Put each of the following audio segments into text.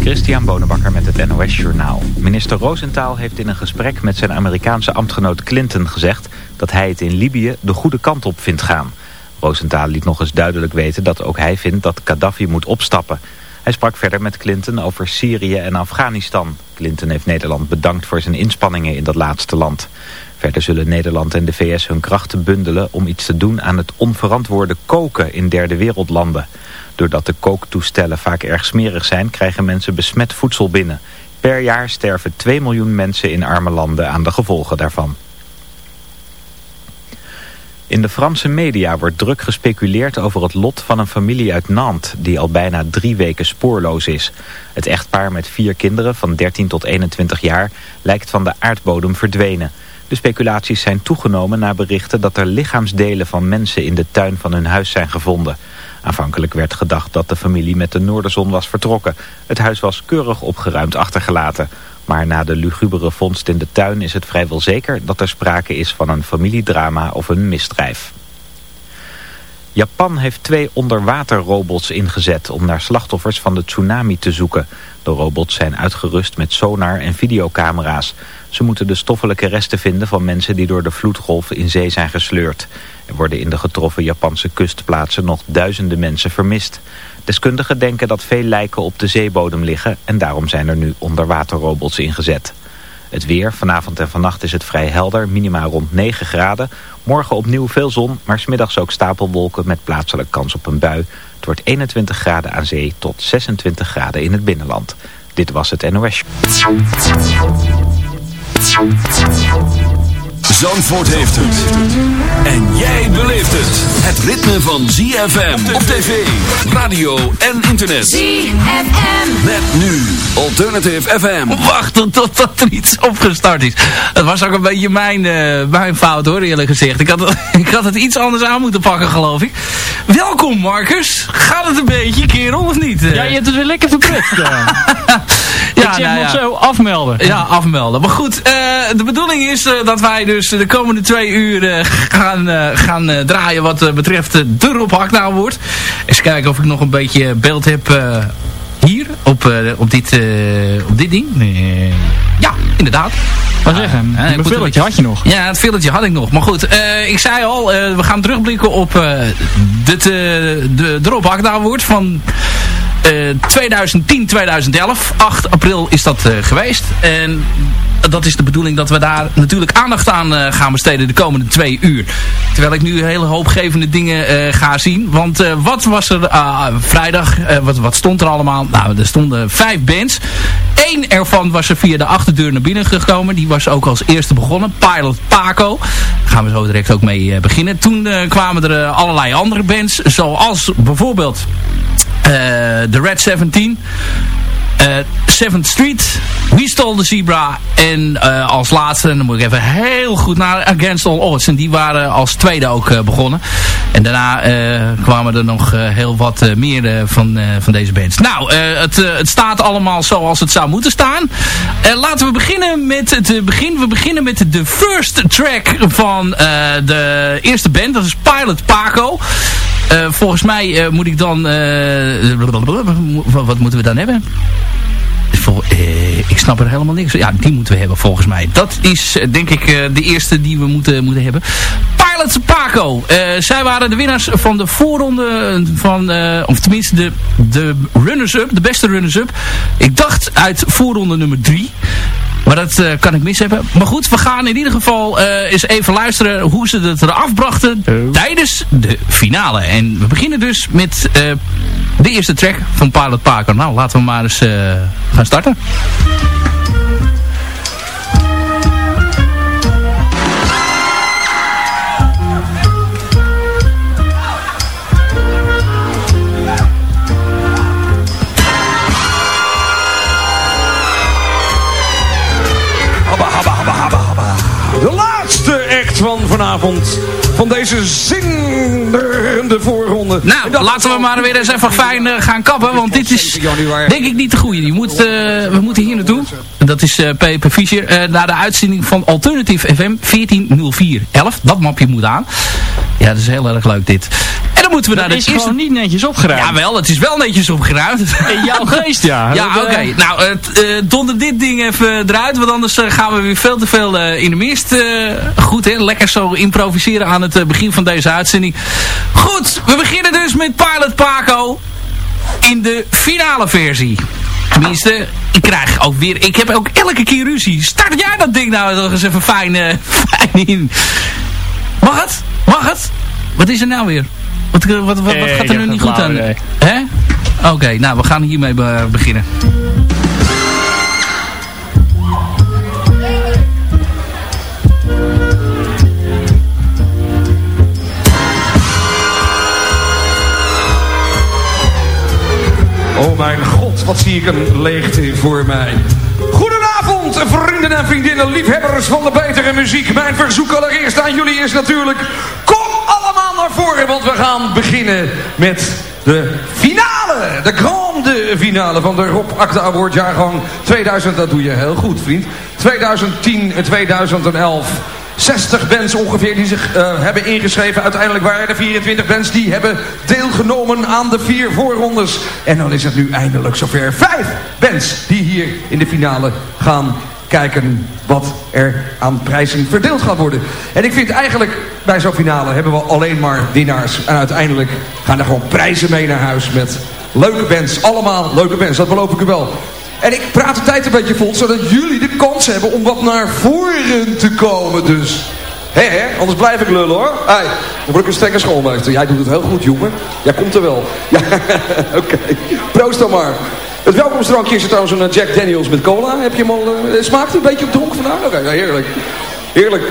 Christian Bonenbakker met het NOS Journaal. Minister Roosentaal heeft in een gesprek met zijn Amerikaanse ambtgenoot Clinton gezegd... dat hij het in Libië de goede kant op vindt gaan. Roosentaal liet nog eens duidelijk weten dat ook hij vindt dat Gaddafi moet opstappen. Hij sprak verder met Clinton over Syrië en Afghanistan. Clinton heeft Nederland bedankt voor zijn inspanningen in dat laatste land. Verder zullen Nederland en de VS hun krachten bundelen om iets te doen aan het onverantwoorde koken in derde wereldlanden... Doordat de kooktoestellen vaak erg smerig zijn, krijgen mensen besmet voedsel binnen. Per jaar sterven 2 miljoen mensen in arme landen aan de gevolgen daarvan. In de Franse media wordt druk gespeculeerd over het lot van een familie uit Nantes... die al bijna drie weken spoorloos is. Het echtpaar met vier kinderen van 13 tot 21 jaar lijkt van de aardbodem verdwenen. De speculaties zijn toegenomen na berichten dat er lichaamsdelen van mensen in de tuin van hun huis zijn gevonden... Aanvankelijk werd gedacht dat de familie met de Noorderzon was vertrokken. Het huis was keurig opgeruimd achtergelaten. Maar na de lugubere vondst in de tuin is het vrijwel zeker dat er sprake is van een familiedrama of een misdrijf. Japan heeft twee onderwaterrobots ingezet om naar slachtoffers van de tsunami te zoeken. De robots zijn uitgerust met sonar en videocamera's. Ze moeten de stoffelijke resten vinden van mensen die door de vloedgolf in zee zijn gesleurd. Er worden in de getroffen Japanse kustplaatsen nog duizenden mensen vermist. Deskundigen denken dat veel lijken op de zeebodem liggen en daarom zijn er nu onderwaterrobots ingezet. Het weer, vanavond en vannacht is het vrij helder, minima rond 9 graden. Morgen opnieuw veel zon, maar smiddags ook stapelwolken met plaatselijk kans op een bui. Het wordt 21 graden aan zee tot 26 graden in het binnenland. Dit was het NOS. Zandvoort heeft het. Het. Het ritme van ZFM op tv, radio en internet. ZFM. Met nu Alternative FM. Wachten tot dat er iets opgestart is. Dat was ook een beetje mijn, uh, mijn fout hoor, eerlijk gezegd. Ik had, ik had het iets anders aan moeten pakken, geloof ik. Welkom Marcus. Gaat het een beetje, kerel, of niet? Ja, je hebt het weer lekker verprutst. Ja, ik zeg nou nog zo afmelden. Ja, afmelden. Maar goed, eh, de bedoeling is eh, dat wij dus de komende twee uur eh, gaan, gaan draaien wat betreft de Rob Haknaam wordt. Eens kijken of ik nog een beetje beeld heb hier op, op, dit, op dit ding. Nee. ja, inderdaad. Zeggen, Ja, ik een moet filletje had je nog. Ja, het filletje had ik nog. Maar goed, ik zei al, we gaan terugblikken op dit, de, de van... 2010, 2011. 8 april is dat eh, geweest. En dat is de bedoeling dat we daar natuurlijk aandacht aan eh, gaan besteden de komende twee uur. Terwijl ik nu hele hoopgevende dingen eh, ga zien. Want eh, wat was er ah, vrijdag? wat, wat stond er allemaal? Nou, er stonden vijf bands. Eén ervan was er via de achterdeur naar binnen gekomen. Die was ook als eerste begonnen. Pilot Paco. Daar gaan we zo direct ook mee beginnen. Toen kwamen er allerlei andere bands. Zoals bijvoorbeeld de Red 17. Eh 7th Street, We Stole the Zebra en eh, als laatste, dan moet ik even heel goed naar Against All Odds. En die waren als tweede ook eh, begonnen. En daarna kwamen er nog heel wat meer van, van deze bands. Nou, het, het staat allemaal zoals het zou moeten staan. Laten we beginnen met het begin. We beginnen met de first track van de eerste band. Dat is Pilot Paco. Volgens mij moet ik dan... wat moeten we dan hebben? Vol- eh, ik snap er helemaal niks. Ja, die moeten we hebben volgens mij. Dat is eh, denk ik eh, de eerste die we moeten, moeten hebben. Pilot Paco. Zij waren de winnaars van de voorronde van... of tenminste de, de runners-up. De beste runners-up. Ik dacht uit voorronde nummer 3. Maar dat kan ik mis hebben. Maar goed, we gaan in ieder geval eh, eens even luisteren hoe ze het eraf brachten tijdens de finale. En we beginnen dus met de eerste track van Pilot Paco. Nou, laten we maar eens gaan starten. De laatste act van vanavond. Van deze zinderende voorronde. Nou, laten we maar weer eens even fijn eh, gaan kappen. Want dit is denk ik niet de goede. Je moet, eh, we moeten hier naartoe. Dat is Peper Fischer. naar de uitzending van Alternative FM 140411. Dat mapje moet aan. Ja, dat is heel erg leuk dit. Dan moeten we naar de is eerste... gewoon niet netjes opgeruimd. Jawel, het is wel netjes opgeruimd. In jouw geest, ja. Ja, Dat, oké. eh, Nou, het, eh, donder dit ding even eruit. Want anders eh, gaan we weer veel te veel eh, in de mist. eh, goed, hè? Lekker zo improviseren aan het eh, begin van deze uitzending. Goed, we beginnen dus met Pilot Paco. In de finale versie. Tenminste, ik krijg ook weer... Ik heb ook elke keer ruzie. Start jij dat ding nou nog eens even fijn, eh, fijn in. Mag het? Mag het? Wat is er nou weer? Wat, wat, wat, wat Eh, gaat er nu niet goed aan? Hè? Oké, nou we gaan hiermee be- beginnen. Oh mijn god, wat zie ik een leegte voor mij. Goedenavond, vrienden en vriendinnen, liefhebbers van de betere muziek. Mijn verzoek allereerst aan jullie is natuurlijk... Kom want we gaan beginnen met de finale. De grande finale van de Rob Acta Award jaargang 2000. Dat doe je heel goed, vriend. 2010 en 2011. 60 bands ongeveer die zich eh, hebben ingeschreven. Uiteindelijk waren er 24 bands die hebben deelgenomen aan de vier voorrondes. En dan is het nu eindelijk zover. Vijf bands die hier in de finale gaan kijken wat er aan prijzen verdeeld gaat worden. En ik vind eigenlijk bij zo'n finale hebben we alleen maar winnaars. En uiteindelijk gaan er gewoon prijzen mee naar huis met leuke bands. Allemaal leuke bands, dat beloof ik u wel. En ik praat de tijd een beetje vol, zodat jullie de kans hebben om wat naar voren te komen. Dus, hé anders blijf ik lullen hoor. Hey, dan word ik een strenge schoolmeester. Jij doet het heel goed, jongen. Jij komt er wel. Ja, oké. Proost dan maar. Het welkomstdrankje is er trouwens een Jack Daniels met cola. Heb je hem al, eh, smaakt hij een beetje op dronk vandaag? Oké, ja, heerlijk. Heerlijk.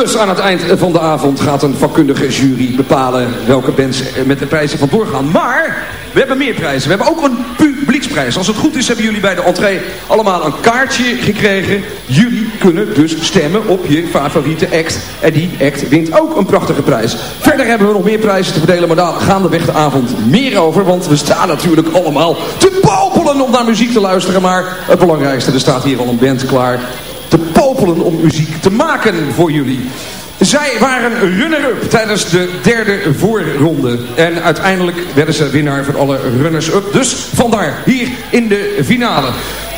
Dus aan het eind van de avond gaat een vakkundige jury bepalen welke bands met de prijzen vandoor gaan. Maar we hebben meer prijzen. We hebben ook een publieksprijs. Als het goed is hebben jullie bij de entree allemaal een kaartje gekregen. Jullie kunnen dus stemmen op je favoriete act. En die act wint ook een prachtige prijs. Verder hebben we nog meer prijzen te verdelen, maar daar gaandeweg de avond meer over. Want we staan natuurlijk allemaal te popelen om naar muziek te luisteren. Maar het belangrijkste, er staat hier al een band klaar om muziek te maken voor jullie. Zij waren runner-up tijdens de derde voorronde. En uiteindelijk werden ze winnaar van alle runners-up. Dus vandaar hier in de finale.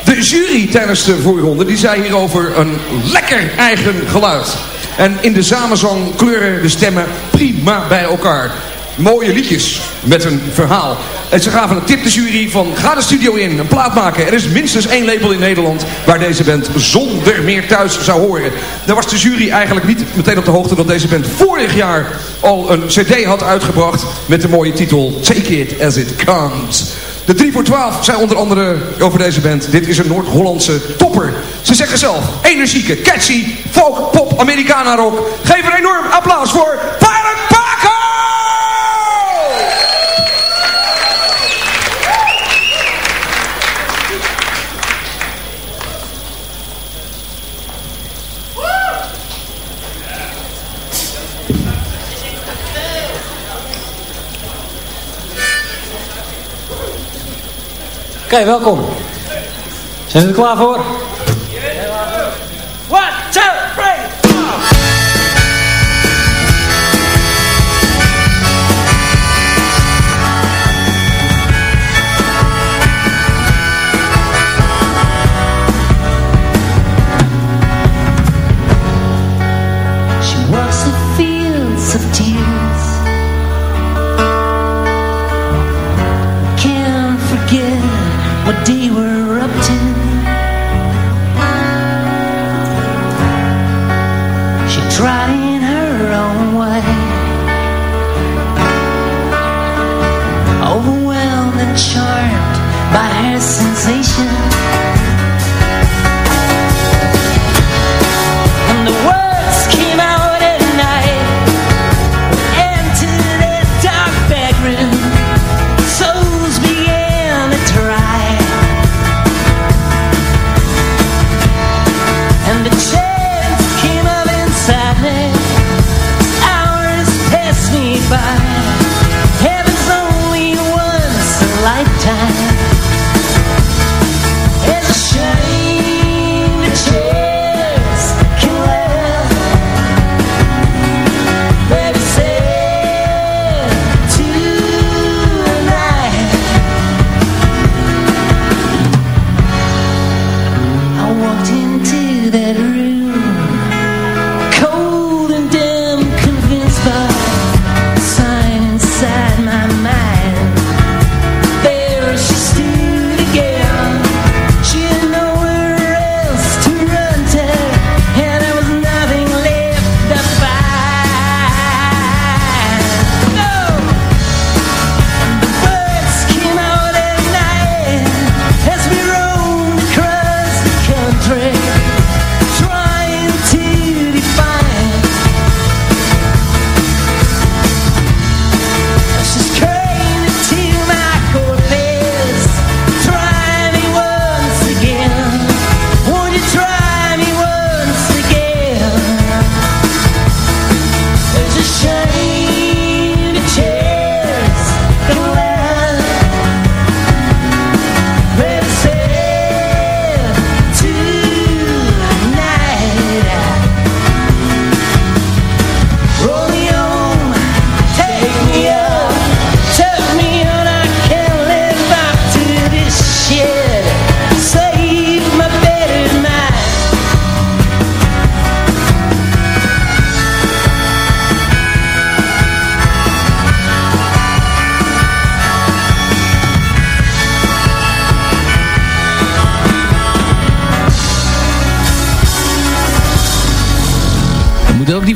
De jury tijdens de voorronde die zei hierover een lekker eigen geluid. En in de samenzang kleuren de stemmen prima bij elkaar. Mooie liedjes met een verhaal. En ze gaven een tip de jury van ga de studio in, een plaat maken. Er is minstens één label in Nederland waar deze band zonder meer thuis zou horen. Daar was de jury eigenlijk niet meteen op de hoogte dat deze band vorig jaar al een cd had uitgebracht met de mooie titel Take It As It Comes. De 3 voor 12 zei onder andere over deze band. Dit is een Noord-Hollandse topper. Ze zeggen zelf, energieke, catchy, folk, pop, Americana rock. Geef een enorm applaus voor welkom. Zijn we er klaar voor?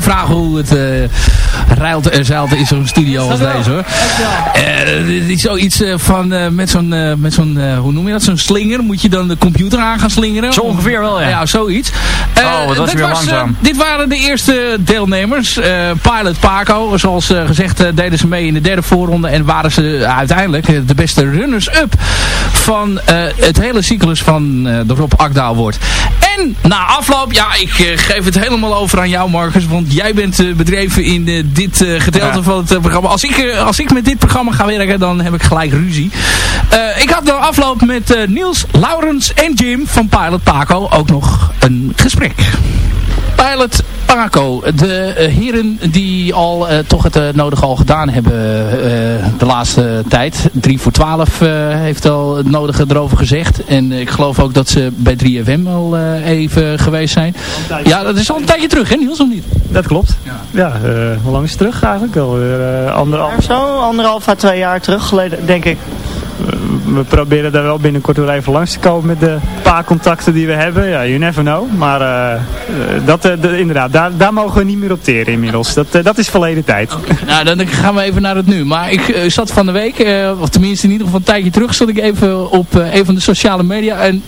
Vraag hoe het uh, ruilt en zeilt in zo'n studio als deze hoor. Uh, is zoiets van met zo'n, met zo'n hoe noem je dat, zo'n slinger. Moet je dan de computer aan gaan slingeren? Zo ongeveer wel ja. Ja, zoiets. oh, dat was weer was, langzaam. dit waren de eerste deelnemers. Pilot Paco, zoals gezegd deden ze mee in de derde voorronde en waren ze uiteindelijk de beste runners-up van het hele cyclus van de Rob Akdaal wordt. En na afloop, ja, ik uh, geef het helemaal over aan jou Marcus, want jij bent uh, bedreven in uh, dit gedeelte van het programma. Als ik, als ik met dit programma ga werken, dan heb ik gelijk ruzie. ik had na afloop met Niels, Laurens en Jim van Pilot Paco ook nog een gesprek. Pilot Paco, de eh, heren die al uh, toch het uh, nodige al gedaan hebben de laatste tijd. 3 voor 12 heeft al het nodige erover gezegd. En ik geloof ook dat ze bij 3FM al even geweest zijn. Ja, dat is al een tijdje terug hè Niels, of niet? Dat klopt. Ja, ja hoe lang is het terug eigenlijk? Alweer anderhalf... Zo, anderhalf à twee jaar terug geleden, denk ik we proberen daar wel binnenkort weer even langs te komen met de paar contacten die we hebben. Ja, you never know. Maar uh, dat, uh, inderdaad, daar, daar mogen we niet meer opteren inmiddels. Dat, dat is verleden tijd. Nou, dan gaan we even naar het nu. Maar ik zat van de week, of tenminste in ieder geval een tijdje terug, zat ik even op een van de sociale media. En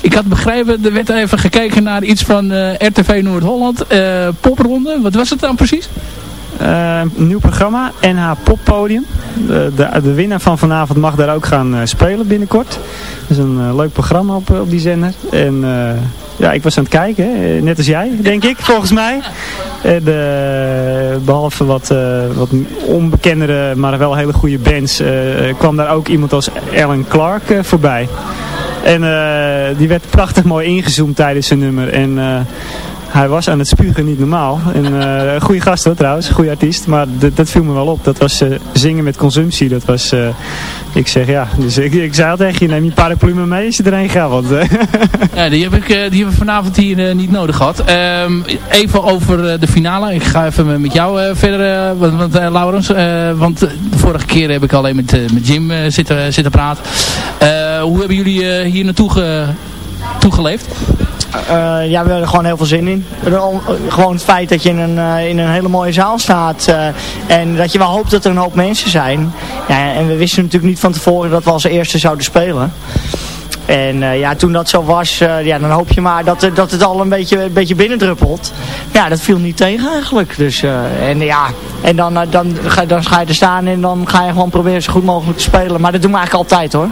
ik had begrepen, er werd even gekeken naar iets van RTV Noord-Holland. popronde, wat was het dan precies? Uh, nieuw programma, NH Poppodium. De, de, de, winnaar van vanavond mag daar ook gaan uh, spelen binnenkort. Dat is een uh, leuk programma op, op die zender. En ja, ik was aan het kijken, net als jij, denk ik, volgens mij. En, behalve wat, wat onbekendere, maar wel hele goede bands, kwam daar ook iemand als Alan Clark voorbij. En die werd prachtig mooi ingezoomd tijdens zijn nummer. En hij was aan het spugen niet normaal. Een uh, goede gast hoor trouwens, goede artiest. Maar dat viel me wel op. Dat was uh, zingen met consumptie. Dat was, uh, ik zeg ja. Dus ik, ik zei al tegen je, neem je paraplu maar mee als je erheen gaat. Ja, die, heb ik, die hebben we vanavond hier niet nodig gehad. Um, even over de finale. Ik ga even met jou verder, want Laurens. want de vorige keer heb ik alleen met, met Jim zitten, zitten praten. hoe hebben jullie hier naartoe ge, toegeleefd? Uh, ja, we hebben er gewoon heel veel zin in. Gewoon het feit dat je in een, uh, in een hele mooie zaal staat. En dat je wel hoopt dat er een hoop mensen zijn. Ja, en we wisten natuurlijk niet van tevoren dat we als eerste zouden spelen. En ja, toen dat zo was, ja, dan hoop je maar dat, dat het al een beetje, een beetje binnendruppelt. Ja, dat viel niet tegen eigenlijk. Dus, en ja, en dan, dan, ga, dan ga je er staan en dan ga je gewoon proberen zo goed mogelijk te spelen. Maar dat doen we eigenlijk altijd hoor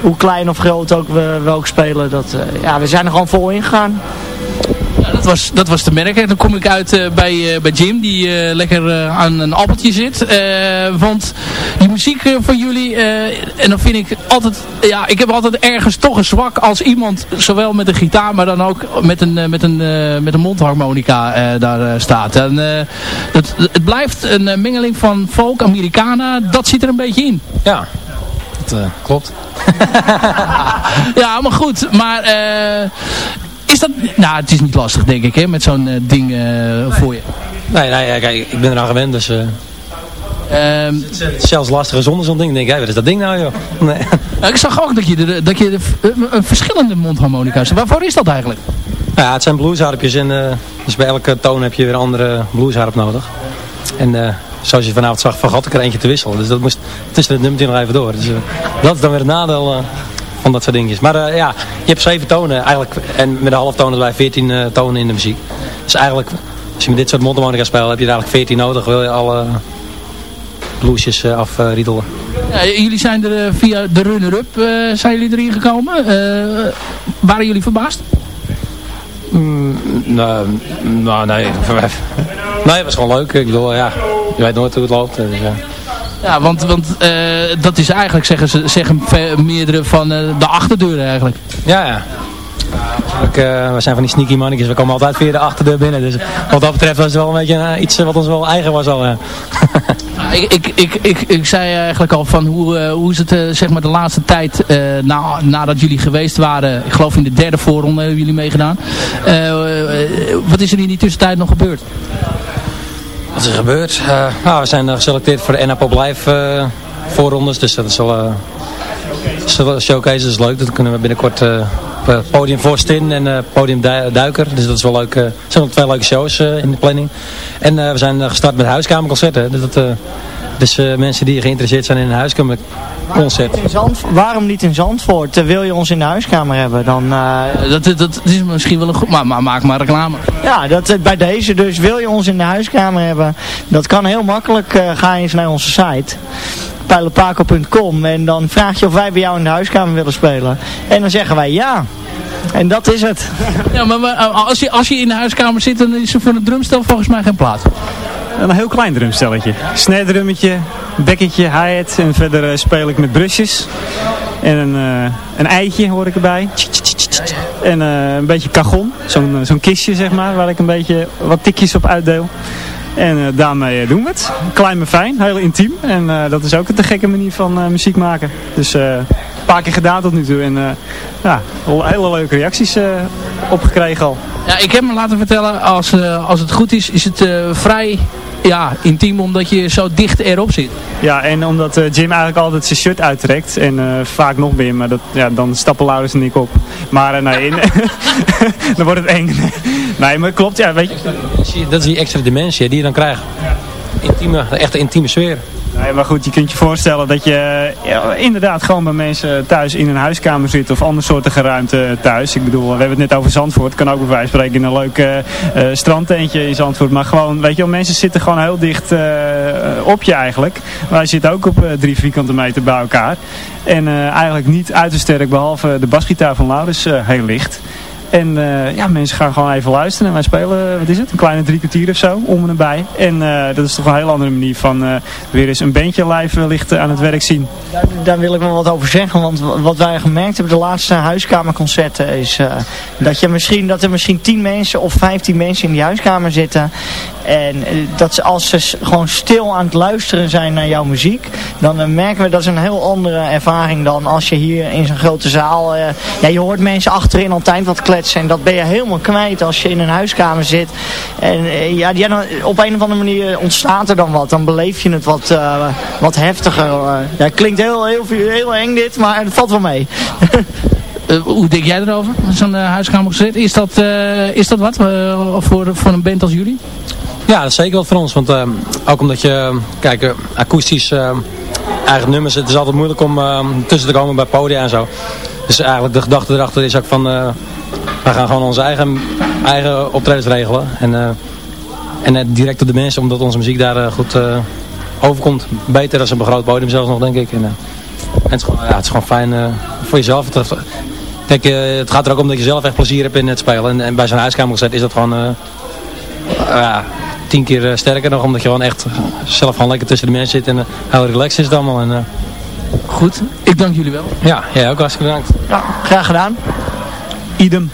hoe klein of groot ook we, we ook spelen, dat, ja, we zijn er gewoon vol ingegaan. Ja, dat, was, dat was te merken. Dan kom ik uit uh, bij, uh, bij Jim, die lekker aan een appeltje zit. want die muziek van jullie, en dan vind ik altijd, ja, ik heb altijd ergens toch een zwak als iemand, zowel met een gitaar, maar dan ook met een, met een, met een mondharmonica daar staat. En, dat, het blijft een mengeling van folk, Americana, dat zit er een beetje in. Ja, dat klopt. ja, maar goed. Maar is dat... Nou, het is niet lastig, denk ik, hè, met zo'n uh, ding uh, voor je. Nee, nee, kijk, ik ben eraan gewend, dus... Um, zelfs lastiger zonder zo'n ding. denk hey, wat is dat ding nou, joh? Nee. ik zag ook dat je, de, dat je de, verschillende mondharmonica's... Waarvoor is dat eigenlijk? Ja, het zijn bluesharpjes en dus bij elke toon heb je weer een andere bluesharp nodig. En zoals je vanavond zag, vergat ik er eentje te wisselen. Dus dat moest tussen het nummertje nog even door. Dus uh, dat is dan weer het nadeel van dat soort dingetjes. Maar uh, ja, je hebt zeven tonen eigenlijk. En met de halftonen bij 14 tonen in de muziek. Dus eigenlijk, als je met dit soort mondharmonica speelt, heb je er eigenlijk 14 nodig. Wil je alle bluesjes afriedelen. Ja, jullie zijn er via de runner-up, zijn jullie erin gekomen. waren jullie verbaasd? Mm, nou, nou, nee. nee, het was gewoon leuk. Ik bedoel, ja, je weet nooit hoe het loopt. Dus, ja. Want, want uh, dat is eigenlijk, zeggen, ze, zeggen meerdere van uh, de achterdeur eigenlijk. Ja, ja. Uh, we zijn van die sneaky mannetjes, we komen altijd via de achterdeur binnen. Dus wat dat betreft was het wel een beetje iets wat ons wel eigen was al. Ik, ik, ik, ik, ik zei eigenlijk al van hoe, hoe is het zeg maar de laatste tijd na, nadat jullie geweest waren. Ik geloof in de derde voorronde hebben jullie meegedaan. wat is er in die tussentijd nog gebeurd? Wat is er gebeurd? Uh, nou, we zijn geselecteerd voor de NAPOP Live uh, voorrondes. Dus dat is wel uh, showcase. Dat is leuk. Dat kunnen we binnenkort op podium Forstin en podium Duiker. Dus dat is wel leuk. er zijn nog twee leuke shows in de planning. En we zijn gestart met huiskamerconcerten. Dus dat, dus uh, mensen die geïnteresseerd zijn in een huiskamerconcert. In waarom niet in Zandvoort? Wil je ons in de huiskamer hebben? Dan, uh... dat, dat, dat, is misschien wel een goed... Maar, maar maak maar reclame. Ja, dat, bij deze dus. Wil je ons in de huiskamer hebben? Dat kan heel makkelijk. ga eens naar onze site pijlenpaco.com en dan vraag je of wij bij jou in de huiskamer willen spelen. En dan zeggen wij ja. En dat is het. Ja, maar, maar als, je, als je in de huiskamer zit, dan is er voor een drumstel volgens mij geen plaats. Een heel klein drumstelletje. Snare-drummetje, bekketje, hi-hat en verder uh, speel ik met brusjes. En een, uh, een eitje hoor ik erbij. En uh, een beetje cajon, zo'n zo'n kistje zeg maar, waar ik een beetje wat tikjes op uitdeel. En daarmee doen we het. Klein maar fijn, heel intiem. En dat is ook een te gekke manier van muziek maken. Dus een paar keer gedaan tot nu toe. En ja, hele leuke reacties opgekregen al. Ja, ik heb me laten vertellen, als, als het goed is, is het vrij ja, intiem omdat je zo dicht erop zit. Ja, en omdat uh, Jim eigenlijk altijd zijn shirt uittrekt. En uh, vaak nog meer, maar dat, ja, dan stappen Laurens en ik op. Maar uh, nee, dan wordt het eng. nee, maar klopt, ja, weet je. Dat is die extra dimensie die je dan krijgt. Intieme, echt een intieme sfeer. Nee, maar goed, je kunt je voorstellen dat je ja, inderdaad gewoon bij mensen thuis in een huiskamer zit of andere soorten ruimte thuis. Ik bedoel, we hebben het net over Zandvoort. kan ook bij wijze spreken in een leuk uh, strandtentje in Zandvoort. Maar gewoon, weet je wel, mensen zitten gewoon heel dicht op je eigenlijk. Wij zitten ook op drie vierkante meter bij elkaar. En eigenlijk niet uit te sterk, behalve de basgitaar van Laurens heel licht. En uh, ja, mensen gaan gewoon even luisteren. En wij spelen, wat is het, een kleine drie kwartier of zo, om en nabij. En uh, dat is toch een heel andere manier van weer eens een bandje live wellicht aan het werk zien. Daar, wil ik wel wat over zeggen. Want wat wij gemerkt hebben de laatste huiskamerconcerten is dat, je misschien, dat er misschien 10 mensen of 15 mensen in die huiskamer zitten. En dat ze, als ze gewoon stil aan het luisteren zijn naar jouw muziek, dan merken we dat is een heel andere ervaring dan als je hier in zo'n grote zaal, ja je hoort mensen achterin altijd wat kletsen en dat ben je helemaal kwijt als je in een huiskamer zit. En eh, ja, op een of andere manier ontstaat er dan wat. Dan beleef je het wat, wat heftiger. ja, het klinkt heel, heel, heel, eng dit, maar het valt wel mee. Hoe denk jij erover? Zo'n huiskamer gezet. Is dat, is dat wat voor, voor een band als jullie? Ja, dat is zeker wat voor ons. Want ook omdat je, kijk, akoestisch eigen nummers, het is altijd moeilijk om tussen te komen bij podia en zo. Dus eigenlijk de gedachte erachter is ook van, we gaan gewoon onze eigen, eigen optredens regelen. En, uh, en uh, direct op de mensen, omdat onze muziek daar uh, goed overkomt. Beter dan een groot podium zelfs nog, denk ik. En, en het, is gewoon, ja, het is gewoon fijn voor jezelf. Kijk, het gaat er ook om dat je zelf echt plezier hebt in het spelen. En, en bij zo'n huiskamerconcert is dat gewoon tien keer sterker nog. Omdat je gewoon echt zelf gewoon lekker tussen de mensen zit. En heel relaxed is het allemaal. En, Goed, ik dank jullie wel. Ja, jij ook hartstikke bedankt. Ja, graag gedaan. Idem.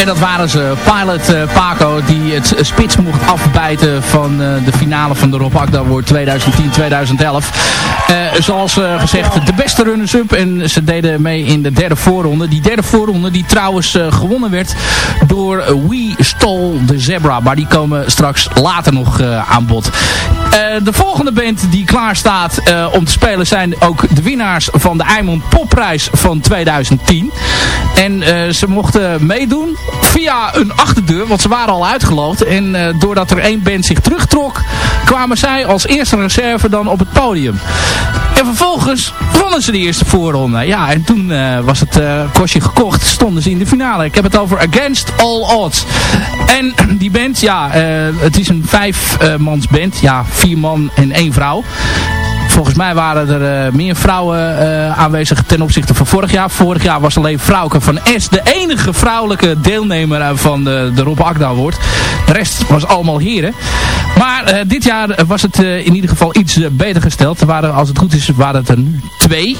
En dat waren ze, Pilot eh, Paco, die het spits mocht afbijten van eh, de finale van de Rob Award 2010-2011. Eh, zoals gezegd, de beste runners-up. En ze deden mee in de derde voorronde. Die derde voorronde die trouwens gewonnen werd door We Stole the Zebra. Maar die komen straks later nog aan bod. Eh, de volgende band die klaar staat eh, om te spelen zijn ook de winnaars van de Eimond Popprijs van 2010. En eh, ze mochten meedoen via een achterdeur, want ze waren al uitgeloofd. En doordat er één band zich terugtrok, kwamen zij als eerste reserve dan op het podium. En vervolgens wonnen ze de eerste voorronde. Ja, en toen was het kostje gekocht, stonden ze in de finale. Ik heb het over Against All Odds. En die band, ja, het is een vijfmans band. Ja, vier man en één vrouw. Volgens mij waren er eh, meer vrouwen eh, aanwezig ten opzichte van vorig jaar. Vorig jaar was alleen Vrouwke van S de enige vrouwelijke deelnemer eh, van de, de Rob Akda Award. De rest was allemaal heren. Maar dit jaar was het in ieder geval iets beter gesteld. Er waren, als het goed is, waren het er nu twee.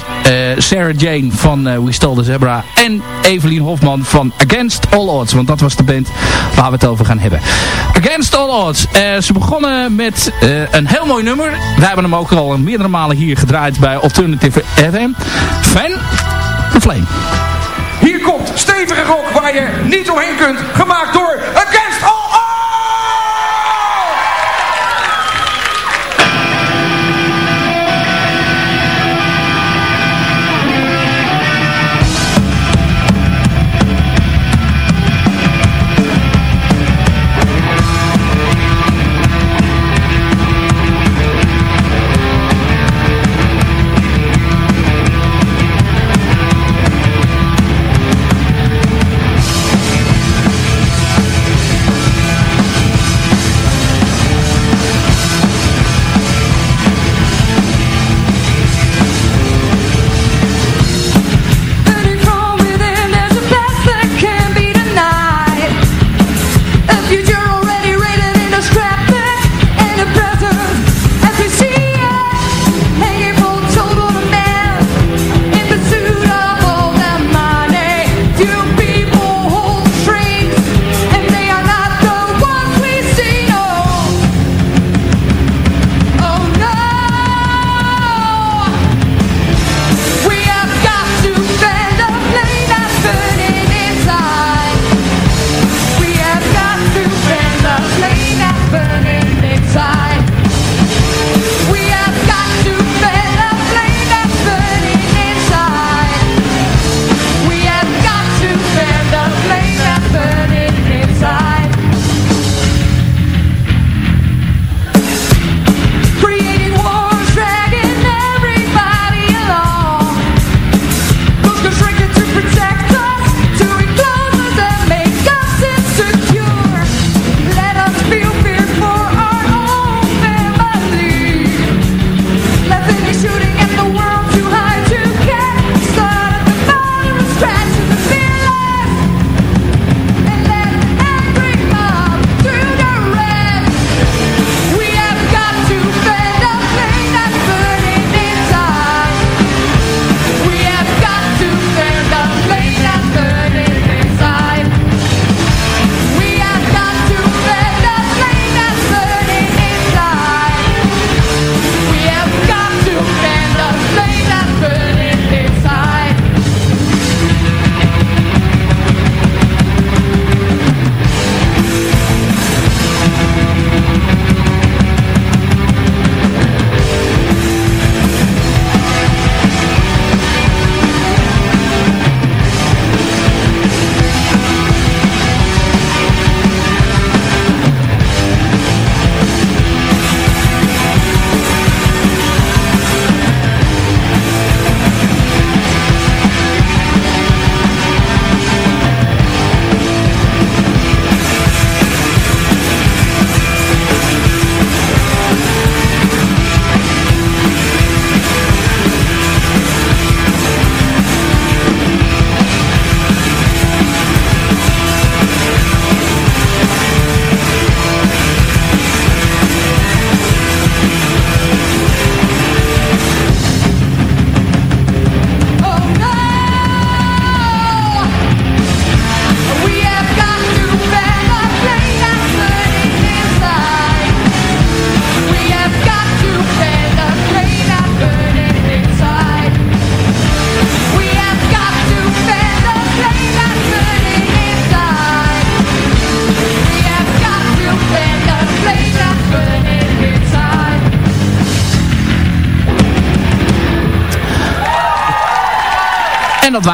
Sarah Jane van We Stole the Zebra en Evelien Hofman van Against All Odds. Want dat was de band waar we het over gaan hebben. Against All Odds. Ze begonnen met een heel mooi nummer. Wij hebben hem ook al meerdere hier gedraaid bij Alternative FM. Fan The Flame. Hier komt stevige rock waar je niet omheen kunt. Gemaakt door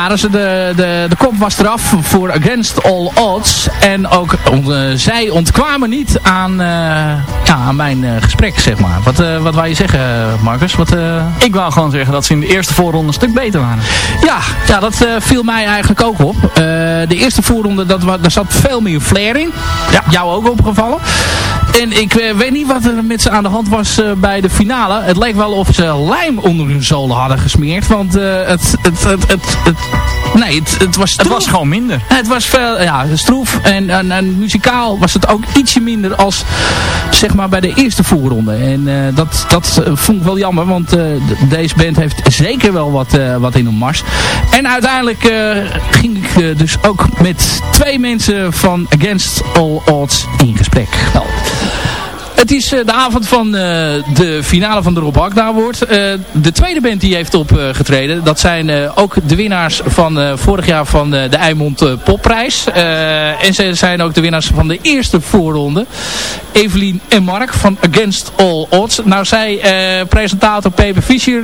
waren ze. De, de, de kop was eraf voor Against All Odds. En ook uh, zij ontkwamen niet aan, uh, ja, aan mijn uh, gesprek, zeg maar. Wat, wat wou je zeggen, Marcus? Wat, Ik wou gewoon zeggen dat ze in de eerste voorronde een stuk beter waren. Ja, ja dat viel mij eigenlijk ook op. de eerste voorronde, dat, daar zat veel meer flair in. Ja. Jou ook opgevallen. En ik uh, weet niet wat er met ze aan de hand was uh, bij de finale. Het leek wel of ze lijm onder hun zolen hadden gesmeerd. Want uh, het, het, het, het, het, nee, het, het was Het was gewoon minder. Het was veel, ja, stroef. En, en, en, muzikaal was het ook ietsje minder als zeg maar bij de eerste voorronde. En dat, dat vond ik wel jammer. Want deze band heeft zeker wel wat, wat in een mars. En uiteindelijk ging ik dus ook met twee mensen van Against All Odds in gesprek. Nou, het is uh, de avond van uh, de finale van de Rob Agda Award. Uh, de tweede band die heeft opgetreden. dat zijn ook de winnaars van vorig jaar van de Eimond Popprijs. en ze zijn ook de winnaars van de eerste voorronde. Evelien en Mark van Against All Odds. Nou zei presentator Pepe Fischer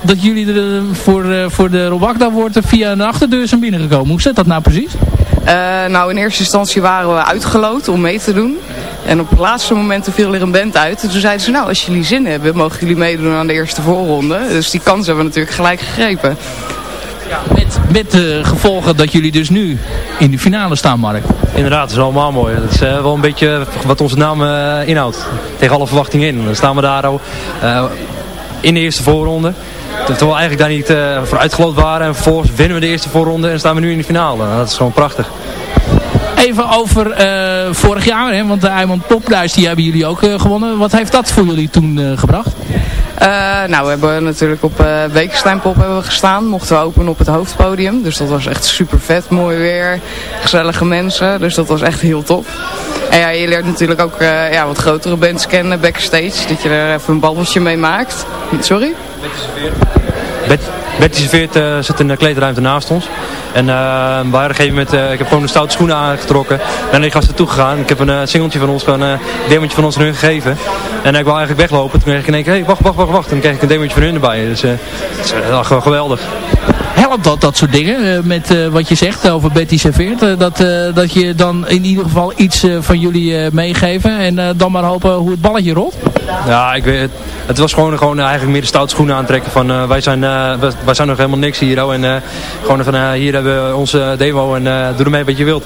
dat jullie er voor, voor de Rob Agda Award via een achterdeur zijn binnengekomen. Hoe zit dat nou precies? nou in eerste instantie waren we uitgeloot om mee te doen. En op het laatste moment viel er een band uit. En toen zeiden ze, nou als jullie zin hebben, mogen jullie meedoen aan de eerste voorronde. Dus die kans hebben we natuurlijk gelijk gegrepen. Ja, met, met de gevolgen dat jullie dus nu in de finale staan, Mark. Inderdaad, dat is allemaal mooi. Dat is uh, wel een beetje wat onze naam uh, inhoudt. Tegen alle verwachtingen in. Dan staan we daar al uh, in de eerste voorronde. Terwijl we eigenlijk daar niet uh, voor uitgeloot waren. En vervolgens winnen we de eerste voorronde en staan we nu in de finale. Dat is gewoon prachtig. Even over uh, vorig jaar, hè, want de Eimond Popprijs die hebben jullie ook uh, gewonnen. Wat heeft dat voor jullie toen uh, gebracht? nou, we hebben natuurlijk op uh, Bekensteinpop hebben we gestaan. Mochten we openen op het hoofdpodium. Dus dat was echt super vet, mooi weer. Gezellige mensen, dus dat was echt heel tof. En ja, je leert natuurlijk ook ja, wat grotere bands kennen backstage. Dat je er even een babbeltje mee maakt. Sorry? Betty Serveert uh, zit in de kleedruimte naast ons. En uh, bij een gegeven uh, ik heb gewoon de stoute schoenen aangetrokken. En naar die gasten toe gegaan. Ik heb een uh, singeltje van ons, een demontje van ons aan hun gegeven. En ik wou eigenlijk weglopen. Toen kreeg ik in één keer, hey, wacht, wacht, wacht, wacht. En kreeg ik een demontje van hun erbij. Dus het is geweldig helpt dat, dat soort dingen met uh, wat je zegt over Betty Serveert? Uh, dat, dat je dan in ieder geval iets van jullie meegeven en dan maar hopen hoe het balletje rolt? Ja, ik weet, het, was gewoon, gewoon eigenlijk meer de stoute schoenen aantrekken van wij, zijn, wij, zijn nog helemaal niks hier. Oh, en gewoon van hier hebben we onze demo en doe ermee wat je wilt.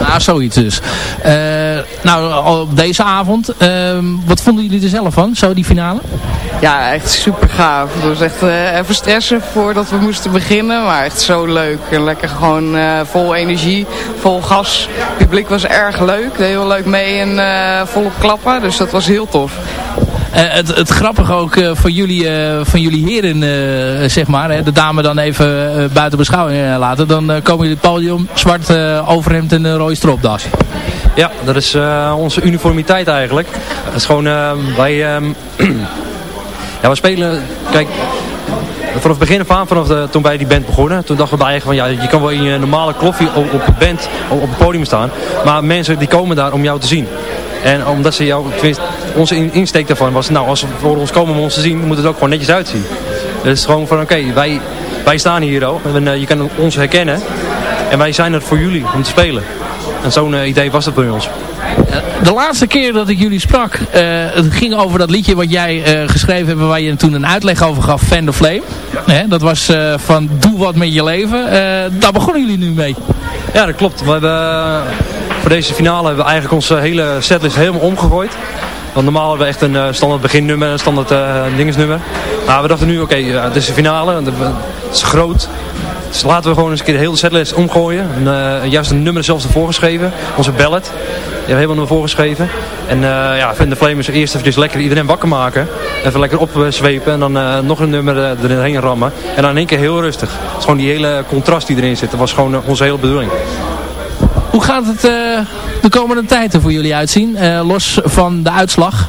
Nou, zoiets dus. Uh, nou, op deze avond, uh, wat vonden jullie er zelf van, zo die finale? Ja, echt super gaaf. Het was echt uh, even stressen voordat we moesten beginnen, maar echt zo leuk. En lekker gewoon vol energie, vol gas. Het publiek was erg leuk, deed heel leuk mee en volop klappen, dus dat was heel tof. Uh, het, het grappige ook uh, van, jullie, uh, van jullie heren, zeg maar, hè, de dame dan even buiten beschouwing laten. Dan komen jullie podium, zwart overhemd en een rode stropdas. Ja, dat is onze uniformiteit eigenlijk. Dat is gewoon, wij, ehm, ja, we spelen, kijk, vanaf het begin af aan, vanaf toen wij die band begonnen, toen dachten we eigenlijk van, ja, je kan wel in je normale kloffie op, op een band, op, op het podium staan, maar mensen die komen daar om jou te zien. En omdat ze jou, onze insteek daarvan was, nou als ze voor ons komen om ons te zien, moet het ook gewoon netjes uitzien. Dus het is gewoon van, oké, wij, wij staan hier al, en, uh, je kan ons herkennen. En wij zijn er voor jullie om te spelen. En zo'n uh, idee was het bij ons. De laatste keer dat ik jullie sprak, uh, het ging over dat liedje wat jij uh, geschreven hebt, waar je toen een uitleg over gaf, Fan the Flame. Ja. dat was uh, van doe wat met je leven. daar begonnen jullie nu mee. Ja, dat klopt. We hebben, voor deze finale hebben we eigenlijk onze hele setlist helemaal omgegooid. Want normaal hebben we echt een standaard beginnummer, een standaard dingensnummer. Maar we dachten nu, oké, het is een finale, het is groot. Dus laten we gewoon eens een keer de hele setlist omgooien. En, uh, juist een nummer zelfs ervoor geschreven. Onze ballad. Die hebben we helemaal ervoor geschreven. En uh, ja, Van de Flamers eerst even lekker iedereen wakker maken. Even lekker opzwepen. En dan uh, nog een nummer erin rammen. En dan in één keer heel rustig. Is gewoon die hele contrast die erin zit. Dat was gewoon onze hele bedoeling. Hoe gaat het de komende tijd er voor jullie uitzien? los van de uitslag?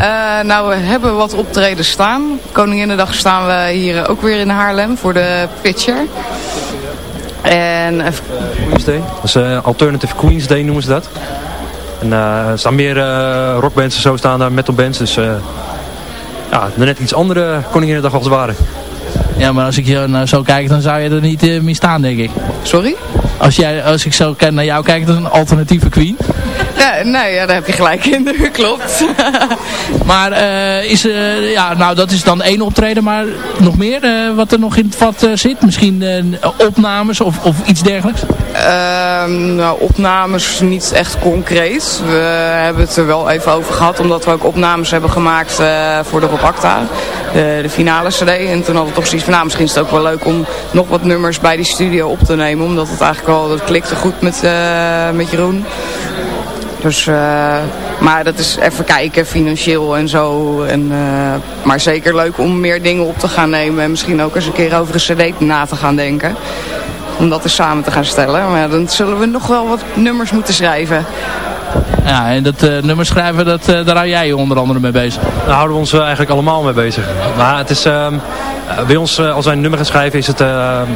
Uh, nou, we hebben wat optreden staan. Koninginnedag staan we hier ook weer in Haarlem voor de pitcher. En even... Queen's Day. Dat is uh, Alternative Queen's Day noemen ze dat. En uh, er staan meer rockbands en zo staan daar, metalbands. Dus ja, net iets andere Koninginnedag als het ware. Ja, maar als ik je nou zo kijk, dan zou je er niet uh, meer staan, denk ik. Sorry? Als, jij, als ik zo naar jou kijk, dan is een alternatieve queen. Ja, nee, ja, daar heb je gelijk in, klopt. maar uh, is, uh, ja, nou dat is dan één optreden, maar nog meer uh, wat er nog in het vat zit? Misschien opnames of, of iets dergelijks? Ehm, nou, opnames niet echt concreet. We hebben het er wel even over gehad, omdat we ook opnames hebben gemaakt voor de Rob Acta, de, de, finale cd. En toen hadden we toch zoiets van, nou misschien is het ook wel leuk om nog wat nummers bij die studio op te nemen, omdat het eigenlijk wel, dat klikte goed met, met Jeroen. Dus, uh, maar dat is even kijken, financieel en zo. En, uh, maar zeker leuk om meer dingen op te gaan nemen. En misschien ook eens een keer over een cd na te gaan denken. Om dat eens samen te gaan stellen. Maar dan zullen we nog wel wat nummers moeten schrijven. Ja, en dat uh, nummer schrijven, dat, daar hou jij je onder andere mee bezig? Daar houden we ons eigenlijk allemaal mee bezig. Maar het is, ehm, bij ons, als wij een nummer gaan schrijven, is het... Ehm,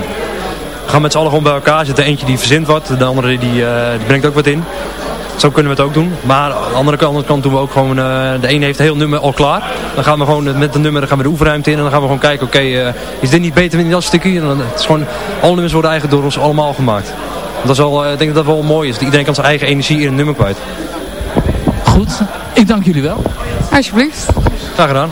we gaan met z'n allen gewoon bij elkaar zitten. Eentje die verzint wat, de andere die, die brengt ook wat in. Zo kunnen we het ook doen. Maar aan de andere kant, andere doen we ook gewoon... Uh, de ene heeft heel nummer al klaar. Dan gaan we gewoon met het nummer dan gaan we de oefenruimte in. En dan gaan we gewoon kijken, oké, uh, is dit niet beter in dat stukje? Dan, het is gewoon, alle nummers worden eigenlijk door ons allemaal gemaakt. Dat is wel, uh, ik denk dat dat wel mooi is. Iedereen kan zijn eigen energie in een nummer kwijt. Goed, ik dank jullie wel. Alsjeblieft. Graag gedaan.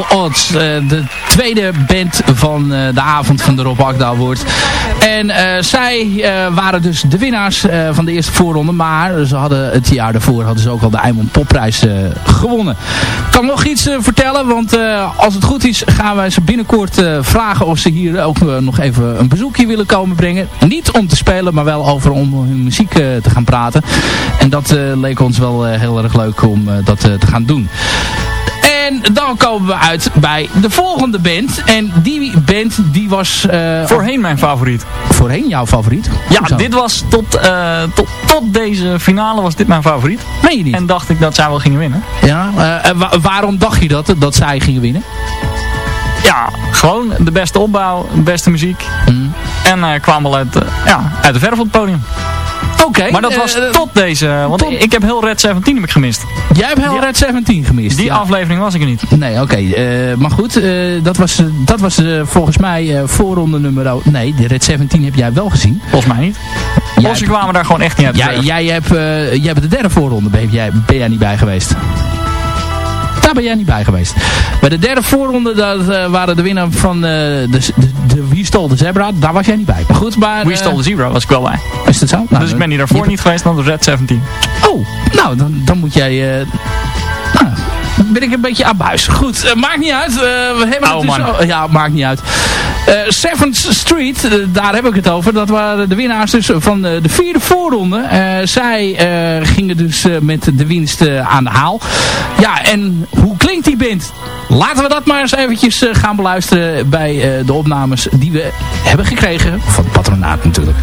Uh, de tweede band van uh, de avond van de Rob Akda wordt. En uh, zij waren dus de winnaars van de eerste voorronde. Maar ze hadden het jaar daarvoor hadden ze ook al de Eimond Popprijs gewonnen. Ik kan nog iets vertellen. Want als het goed is gaan wij ze binnenkort vragen of ze hier ook nog even een bezoekje willen komen brengen. Niet om te spelen, maar wel over om hun muziek te gaan praten. En dat leek ons wel heel erg leuk om dat te gaan doen. En dan komen we uit bij de volgende band. En die band die was... eh, Voorheen mijn favoriet. Voorheen jouw favoriet? Ja, dit was tot, eh, tot, tot deze finale was dit mijn favoriet. Meen je niet? En dacht ik dat zij wel gingen winnen. Ja, en wa- waarom dacht je dat, dat zij gingen winnen? Ja, gewoon de beste opbouw, de beste muziek. Hmm. En eh kwam wel uit, ja, uit de verf op het podium. Oké. Maar dat was eh, tot deze, want tot- ik heb heel Red 17 heb ik gemist. Jij hebt heel Die- Red 17 gemist. Die ja. aflevering was ik er niet. Nee, oké. eh, maar goed, eh, dat was, eh, dat was eh, volgens mij eh, voorronde nummer... Nee, de Red 17 heb jij wel gezien. Volgens mij niet. Jij Of ze kwamen daar gewoon echt niet uit Jij, jij, hebt, eh, jij hebt de derde voorronde, ben jij, ben jij niet bij geweest? Daar ben jij niet bij geweest. Bij de derde voorronde dat, eh, waren de winnaar van eh, de, de, de Wie Stole de Zebra. Daar was jij niet bij. Maar goed, maar... We eh, Stole the Zero was ik wel bij. Is dat zo? Nou, dus ik ben hier daarvoor niet geweest dan de Red 17. Oh, nou, dan, dan moet jij... eh, nou, ben ik een beetje abuis. Goed, maakt niet uit. We hebben dus man. ja, maakt niet uit. Eh 7th Street, eh, daar heb ik het over. Dat waren de winnaars dus van eh, de vierde voorronde. Zij gingen dus met de winst aan de haal. Ja, en hoe klinkt die band? Laten we dat maar eens eventjes gaan beluisteren bij de opnames die we hebben gekregen. Van het patronaat natuurlijk.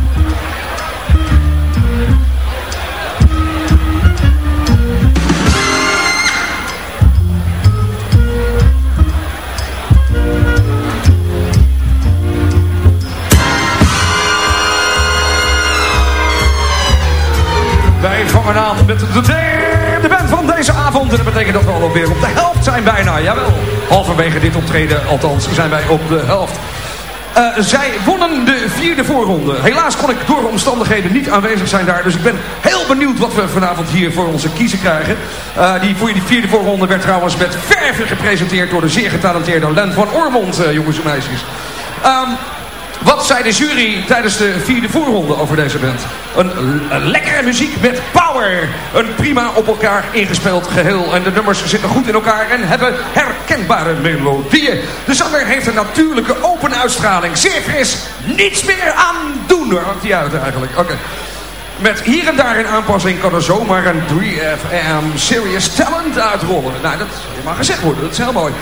Aan met de derde band van deze avond. En dat betekent dat we alweer op de helft zijn bijna. Jawel, halverwege dit optreden althans zijn wij op de helft. Eh, zij wonnen de vierde voorronde. Helaas kon ik door omstandigheden niet aanwezig zijn daar. Dus ik ben heel benieuwd wat we vanavond hier voor onze kiezen krijgen. Eh, die, voor die vierde voorronde werd trouwens met verve gepresenteerd door de zeer getalenteerde Len van Ormond, eh, jongens en meisjes. Ehm, wat zei de jury tijdens de vierde voorronde over deze band? Een, lekkere muziek met power. Een prima op elkaar ingespeeld geheel. En de nummers zitten goed in elkaar en hebben herkenbare melodieën. De zanger heeft een natuurlijke open uitstraling. Zeer fris. Niets meer aan doen. Waar die uit eigenlijk? Oké. Met hier en daar een aanpassing kan er zomaar een 3FM Serious Talent uitrollen. Nou, dat mag gezegd worden. Dat is heel mooi.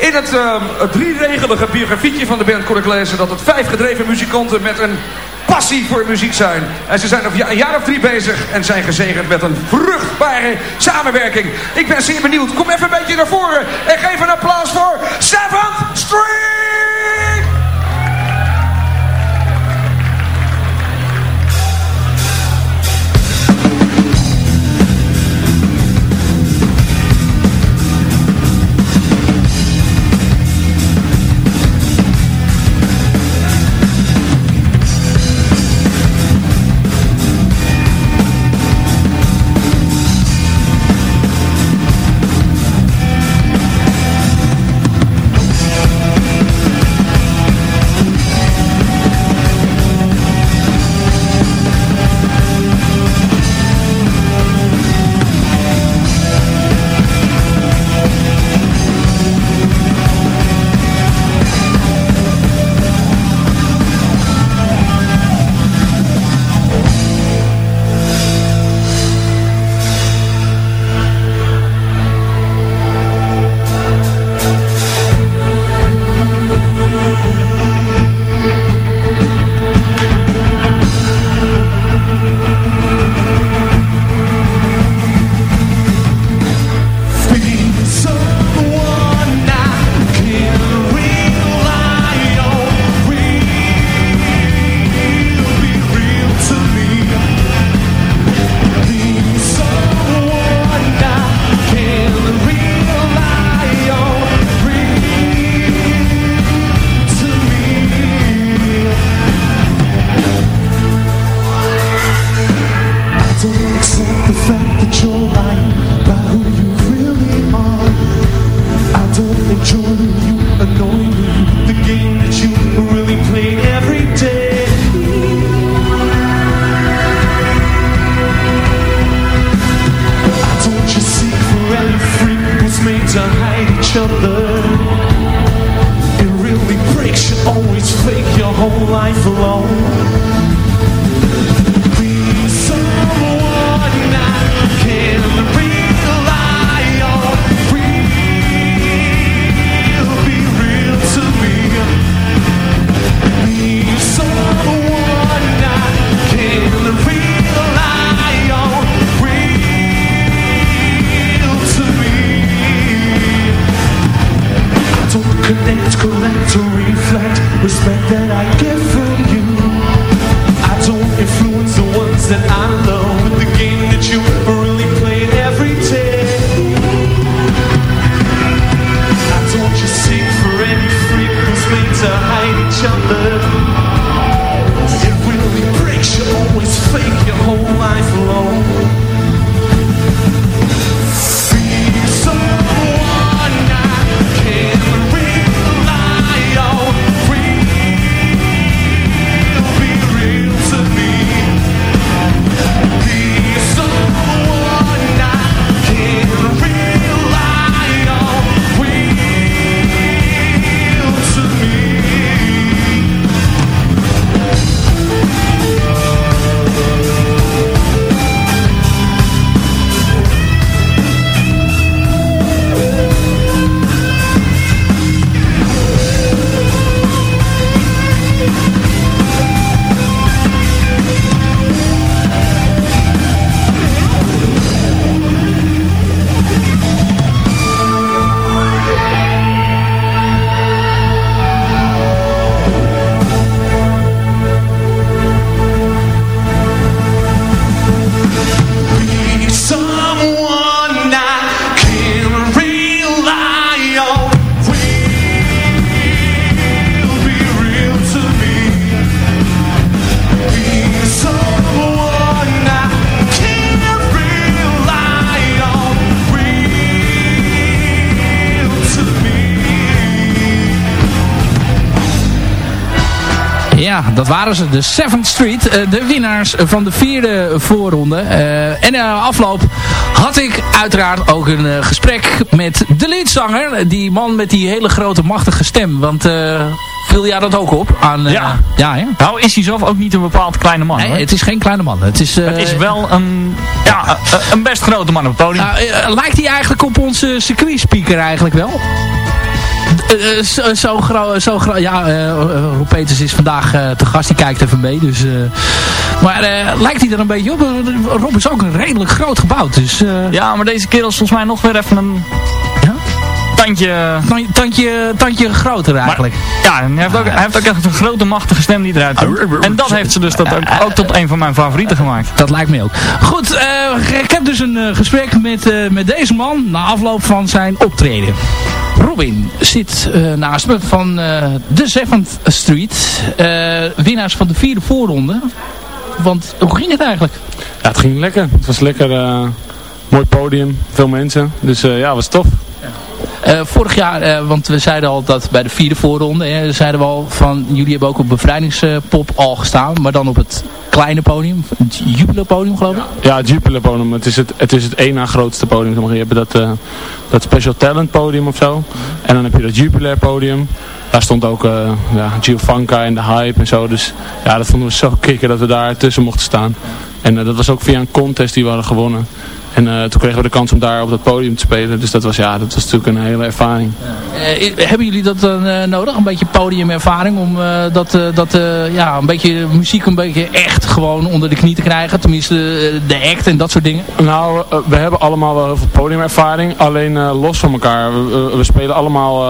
In het ehm, het drieregelige biografietje van de band kon ik lezen dat het vijf gedreven muzikanten met een passie voor muziek zijn. En ze zijn een jaar of drie bezig en zijn gezegend met een vruchtbare samenwerking. Ik ben zeer benieuwd. Kom even een beetje naar voren en geef een applaus voor Seventh Street! Waren ze. De 7th Street. eh, de winnaars van de vierde voorronde. Eh, en na afloop had ik uiteraard ook een eh, gesprek met de leadzanger. Die man met die hele grote machtige stem. Want eh viel jij dat ook op? Aan, eh, Ja. ja hè? Nou is hij zelf ook niet een bepaald kleine man. Nee, hoor. het is geen kleine man. Het is, eh, Het is wel een, ja, een- een best grote man op het podium. Nou, eh, lijkt hij eigenlijk op onze circuitspeaker eigenlijk wel? Eh, eh, zo, zo zo ja, eh, eh, Peters is vandaag te gast, die kijkt even mee. Dus, maar lijkt hij er een beetje op? Rob is ook een redelijk groot gebouwd. Dus, Ja, maar deze kerel is volgens mij nog weer even een? Tandje... tandje, tandje, tandje groter eigenlijk. Ja, hij heeft, ook, hij heeft ook echt een grote machtige stem die eruit komt. En dat heeft ze dus dat ook, ook tot een van mijn favorieten gemaakt. Dat lijkt me ook. Goed, eh, ik heb dus een eh, gesprek met, eh, met deze man na afloop van zijn optreden. Robin zit eh, naast me van eh, de 7th Street. eh, winnaars van de vierde voorronde. Want hoe ging het eigenlijk? Ja, het ging lekker. Het was lekker. eh, mooi podium, veel mensen. Dus eh, ja, het was tof. Eh, vorig jaar, eh, want we zeiden al dat bij de vierde voorronde, zeiden we al van, jullie hebben ook op bevrijdingspop al gestaan, maar dan op het kleine podium, het jubileupodium geloof ik. Ja, het. Het is het, het, is het één na grootste podium. Je hebt dat, eh, dat Special Talent podium of zo. En dan heb je dat Jupiler podium. Daar stond ook ja, en de Hype en zo. Dus ja, dat vonden we zo kicken dat we daar tussen mochten staan. En dat was ook via een contest die we hadden gewonnen. En eh, toen kregen we de kans om daar op dat podium te spelen. Dus dat was, ja, dat was natuurlijk een hele ervaring. Eh, hebben jullie dat dan eh, nodig? Een beetje podiumervaring om dat, dat ja, een beetje muziek een beetje echt gewoon onder de knie te krijgen? Tenminste de act en dat soort dingen. Nou, we hebben allemaal wel heel veel podiumervaring. Alleen los van elkaar. We, spelen allemaal,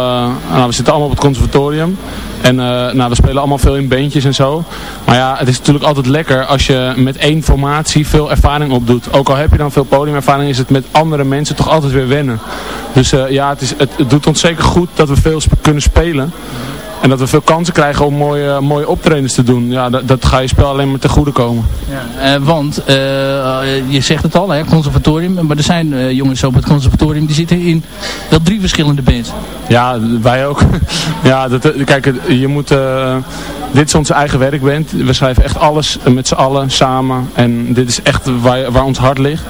nou, we zitten allemaal op het conservatorium. En eh, nou, we spelen allemaal veel in bandjes en zo. Maar ja, het is natuurlijk altijd lekker als je met één formatie veel ervaring opdoet. Ook al heb je dan veel podiumervaring, is het met andere mensen toch altijd weer wennen. Dus eh, ja, het, is, het, doet ons zeker goed dat we veel kunnen spelen. En dat we veel kansen krijgen om mooie, mooie optredens te doen. Ja, dat, dat ga je spel alleen maar ten goede komen. Eh, want, eh, je zegt het al, hè, conservatorium. Maar er zijn eh, jongens op het conservatorium die zitten in wel drie verschillende bands. Ja, wij ook. ja, dat, kijk, je moet... dit is onze eigen werkband. We schrijven echt alles met z'n allen samen. En dit is echt waar, waar ons hart ligt.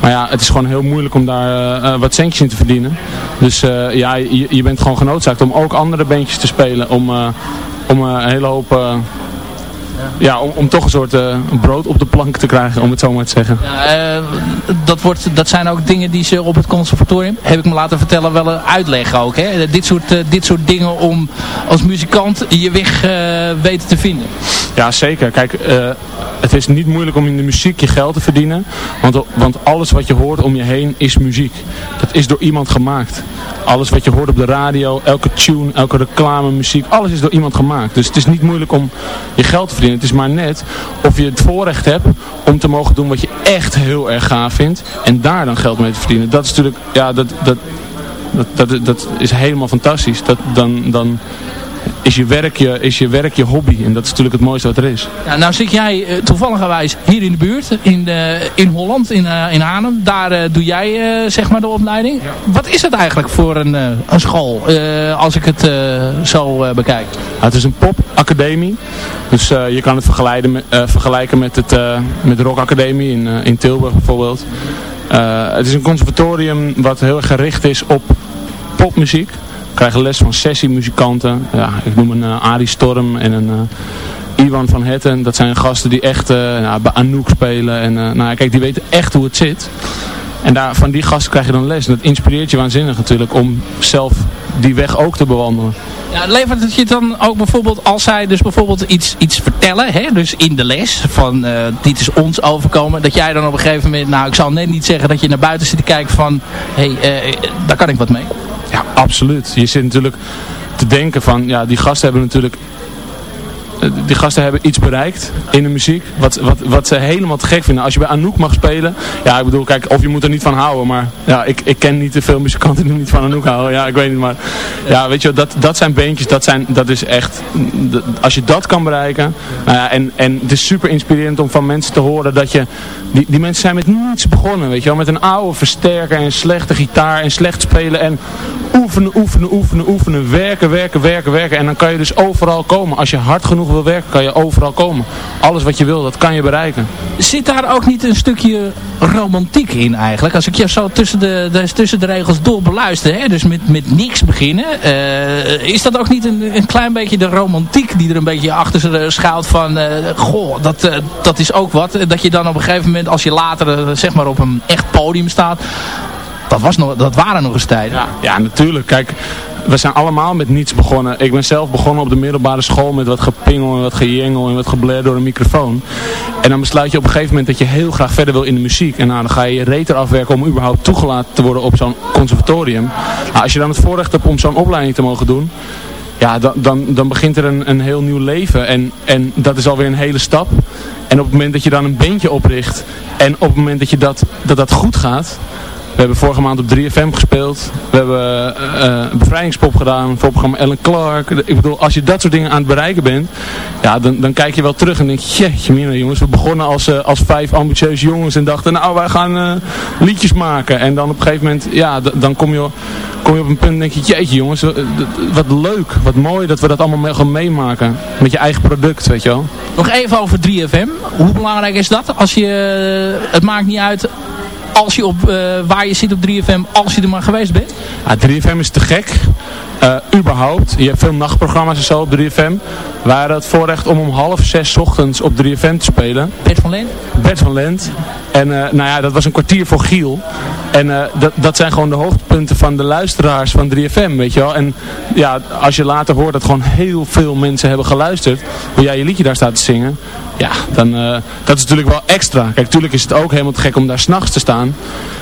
Maar ja, het is gewoon heel moeilijk om daar eh, eh, wat centjes in te verdienen. Dus eh, ja, je, je bent gewoon genoodzaakt om ook andere bandjes te spelen. Om, om een hele hoop... eh, ja, om, om toch een soort eh, brood op de plank te krijgen, om het zo maar te zeggen. Ja, eh, dat, wordt, dat zijn ook dingen die ze op het conservatorium, heb ik me laten vertellen, wel een uitleggen ook. Hè? Dit, soort, eh, dit soort dingen om als muzikant je weg eh, weten te vinden. Ja, zeker. Kijk, eh, het is niet moeilijk om in de muziek je geld te verdienen. Want, want alles wat je hoort om je heen is muziek. Dat is door iemand gemaakt. Alles wat je hoort op de radio, elke tune, elke reclame, muziek, alles is door iemand gemaakt. Dus het is niet moeilijk om je geld te verdienen. Het is maar net of je het voorrecht hebt om te mogen doen wat je echt heel erg gaaf vindt. En daar dan geld mee te verdienen. Dat is natuurlijk, ja, dat, dat, dat, dat, dat is helemaal fantastisch. Dat, dan, dan is je, werk je, is je werk je hobby. En dat is natuurlijk het mooiste wat er is. Ja, nou zit jij uh, toevalligerwijs hier in de buurt, in, uh, in Holland, in, uh, in Haarlem. Daar uh, doe jij zeg maar de opleiding. Ja. Wat is het eigenlijk voor een, een school, als ik het zo bekijk? Ja, het is een popacademie. Dus je kan het vergelijken met, vergelijken met, het, met de Rock Academie in, in Tilburg bijvoorbeeld. het is een conservatorium wat heel erg gericht is op popmuziek krijgen les van sessiemuzikanten. Ja, ik noem een uh, Arie Storm en een uh, Iwan van Hetten. Dat zijn gasten die echt nou, bij Anouk spelen. En nou, kijk, die weten echt hoe het zit. En daar, van die gasten krijg je dan les. En dat inspireert je waanzinnig natuurlijk om zelf die weg ook te bewandelen. Ja, levert het je dan ook bijvoorbeeld, als zij dus bijvoorbeeld iets, iets vertellen, hè, dus in de les, van uh, dit is ons overkomen, dat jij dan op een gegeven moment, nou ik zal net niet zeggen dat je naar buiten zit te kijken van, hé, hey, daar kan ik wat mee. Ja, absoluut. Je zit natuurlijk te denken van, ja, die gasten hebben natuurlijk die gasten hebben iets bereikt in de muziek. Wat, wat, wat ze helemaal te gek vinden. Als je bij Anouk mag spelen. Ja, ik bedoel, kijk, of je moet er niet van houden. Maar ja, ik, ik ken niet te veel muzikanten die niet van Anouk houden. Ja, ik weet niet. Maar ja, weet je, dat, dat zijn beentjes. Dat, zijn, dat is echt. Als je dat kan bereiken. Nou ja, en, en het is super inspirerend om van mensen te horen dat je. Die, die mensen zijn met niets begonnen. Weet je wel. Met een oude versterker en slechte gitaar en slecht spelen. En oefenen, oefenen, oefenen, oefenen, werken, werken, werken, werken. En dan kan je dus overal komen. Als je hard genoeg wil werken, kan je overal komen. Alles wat je wil, dat kan je bereiken. Zit daar ook niet een stukje romantiek in eigenlijk? Als ik je zo tussen de, tussen de regels door beluister, hè? dus met, met niks beginnen. eh, is dat ook niet een, een klein beetje de romantiek die er een beetje achter schuilt van... eh, goh, dat, eh, dat is ook wat. Dat je dan op een gegeven moment, als je later eh, zeg maar op een echt podium staat... Dat, was nog, dat waren nog eens tijden. Ja, natuurlijk. Kijk, we zijn allemaal met niets begonnen. Ik ben zelf begonnen op de middelbare school met wat gepingel en wat gejengel en wat gebler door een microfoon. En dan besluit je op een gegeven moment dat je heel graag verder wil in de muziek. En nou, dan ga je je reter afwerken om überhaupt toegelaten te worden op zo'n conservatorium. Nou, als je dan het voorrecht hebt om zo'n opleiding te mogen doen, ja, dan, dan, dan begint er een, een heel nieuw leven. En, en dat is alweer een hele stap. En op het moment dat je dan een bandje opricht en op het moment dat je dat, dat, dat goed gaat... We hebben vorige maand op 3FM gespeeld. We hebben eh, een bevrijdingspop gedaan voor programma Ellen Clark. Ik bedoel, als je dat soort dingen aan het bereiken bent, ja, dan, dan kijk je wel terug en denk je, jeetje mina jongens, we begonnen als, eh, als vijf ambitieuze jongens en dachten, nou wij gaan eh, liedjes maken. En dan op een gegeven moment, ja, dan kom je, kom je op een punt en denk je, jeetje jongens, wat- leuk, wat mooi dat we dat allemaal mogen meemaken. Met je eigen product, weet je wel. Nog even over 3FM. Hoe belangrijk is dat? Als je, het maakt niet uit als je op, eh, waar je zit op 3FM, als je er maar geweest bent. Ja, 3FM is te gek. Eh, überhaupt. Je hebt veel nachtprogramma's en zo op 3FM. Wij hadden het voorrecht om om half zes ochtends op 3FM te spelen. Bert van Lent? Bert van Lent. En eh, nou ja, dat was een kwartier voor Giel. En eh, dat, dat zijn gewoon de hoogtepunten van de luisteraars van 3FM, weet je wel. En ja, als je later hoort dat gewoon heel veel mensen hebben geluisterd, hoe jij je liedje daar staat te zingen, ja, dan, dat is natuurlijk wel extra. Kijk, natuurlijk is het ook helemaal te gek om daar s'nachts te staan.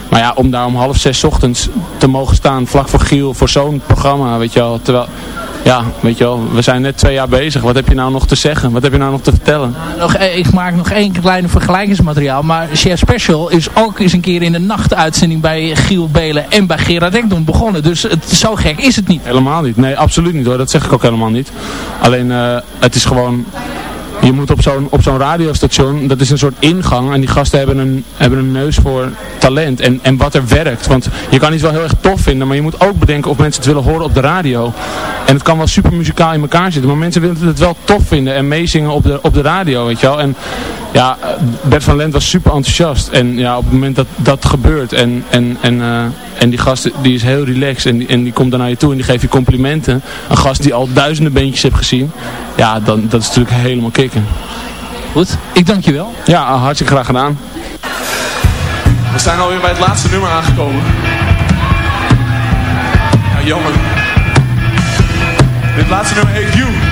Maar ja, om daar om half zes 's ochtends te mogen staan, vlak voor Giel, voor zo'n programma, weet je wel. Terwijl, ja, weet je wel, we zijn net twee jaar bezig. Wat heb je nou nog te zeggen? Wat heb je nou nog te vertellen? Nog, eh, ik maak nog één kleine vergelijkingsmateriaal. Maar Share Special is ook eens een keer in de nachtuitzending bij Giel Belen en bij Gerard Ekdom begonnen. Dus het, zo gek is het niet. Helemaal niet. Nee, absoluut niet hoor. Dat zeg ik ook helemaal niet. Alleen, eh, het is gewoon... Je moet op zo'n zo'n radiostation, dat is een soort ingang. En die gasten hebben een, hebben een neus voor talent en, en wat er werkt. Want je kan iets wel heel erg tof vinden, maar je moet ook bedenken of mensen het willen horen op de radio. En het kan wel super muzikaal in elkaar zitten, maar mensen willen het wel tof vinden en meezingen op de, op de radio, weet je wel. En ja, Bert van Lent was super enthousiast. En ja, op het moment dat dat gebeurt en, en, en, eh, en die gast die is heel relaxed en die, en die komt dan naar je toe en die geeft je complimenten. Een gast die al duizenden beentjes heeft gezien. Ja, dan, dat is natuurlijk helemaal Goed, ik dank je wel. Ja, hartstikke graag gedaan. We zijn alweer bij het laatste nummer aangekomen. Ja, jammer. Dit laatste nummer heet You.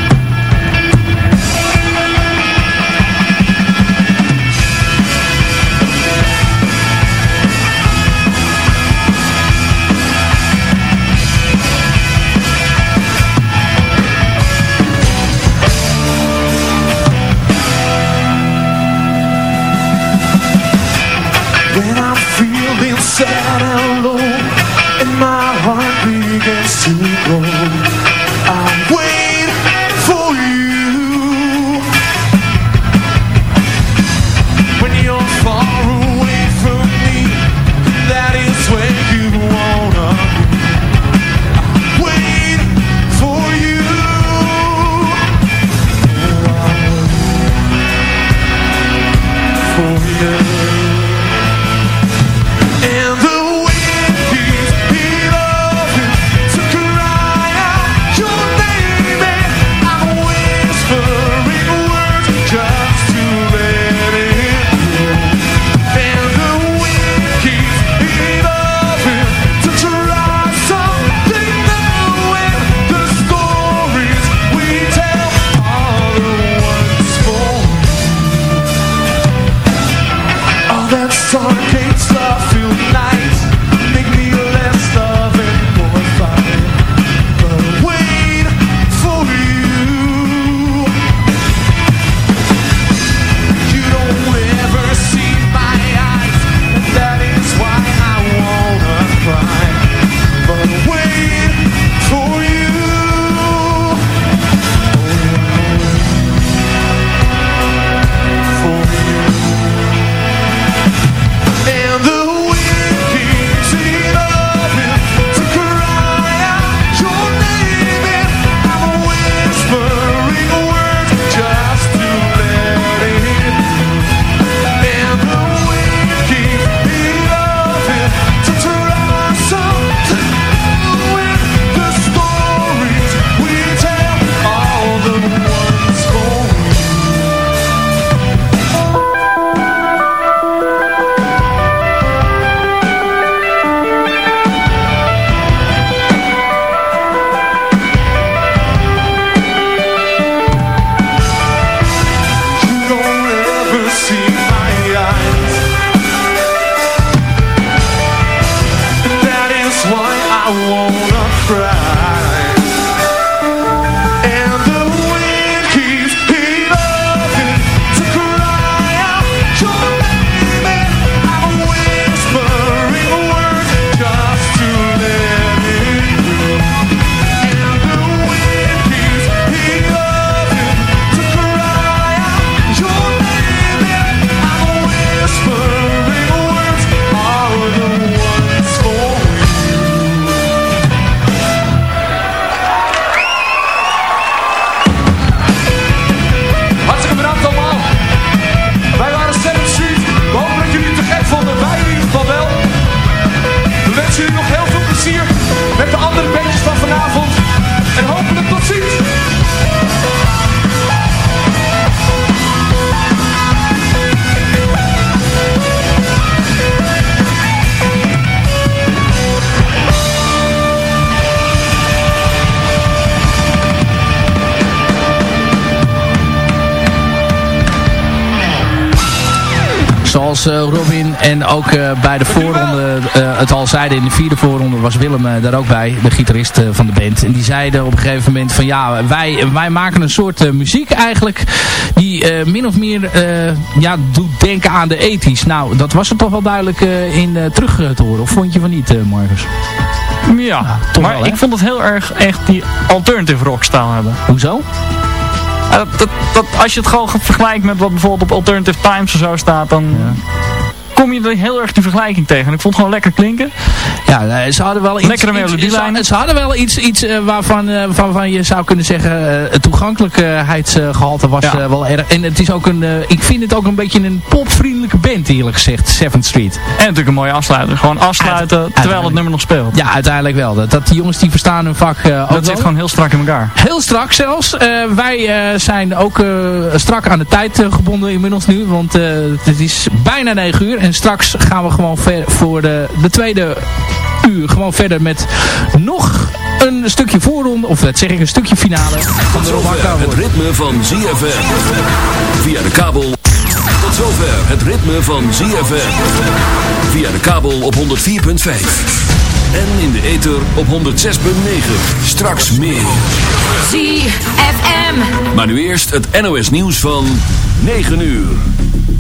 Sad and low And my heart begins to Eh, Robin en ook eh, bij de voorronde eh, het al zeiden in de vierde voorronde was Willem daar ook bij, de gitarist van de band. En die zeiden op een gegeven moment van ja, wij, wij maken een soort muziek eigenlijk die min of meer ja, doet denken aan de ethisch. Nou, dat was er toch wel duidelijk in terug te horen. Of vond je van niet, Marcus? Ja, toch maar wel, ik vond het heel erg echt die alternative rock stijl hebben. Hoezo? Dat, dat, dat, als je het gewoon vergelijkt met wat bijvoorbeeld op Alternative Times of zo staat, dan kom je er heel erg die vergelijking tegen. En ik vond het gewoon lekker klinken. Ja, eh, ze hadden wel iets, Lekkere melodielijnen. ze, ze hadden wel iets, iets eh, waarvan, eh, waarvan je zou kunnen zeggen, eh, het toegankelijkheidsgehalte was Ja. eh, wel erg. En het is ook een, eh, ik vind het ook een beetje een popvriendelijke band eerlijk gezegd, Seventh Street. En natuurlijk een mooie afsluiter. Gewoon afsluiten terwijl het nummer nog speelt. Ja, uiteindelijk wel. Dat, dat die jongens die verstaan hun vak eh, ook Dat zit gewoon heel strak in elkaar. Heel strak zelfs. Eh, wij eh, zijn ook eh, strak aan de tijd eh, gebonden inmiddels nu. Want eh, het is bijna 9 uur. En straks gaan we gewoon ver voor de, de tweede uur gewoon verder met nog een stukje voorronde. Of dat zeg ik, een stukje finale van de Rob het ritme van ZFM. Via de kabel. Tot zover het ritme van ZFM. Via de kabel op 104.5. En in de ether op 106.9. Straks meer. ZFM. Maar nu eerst het NOS nieuws van 9 uur.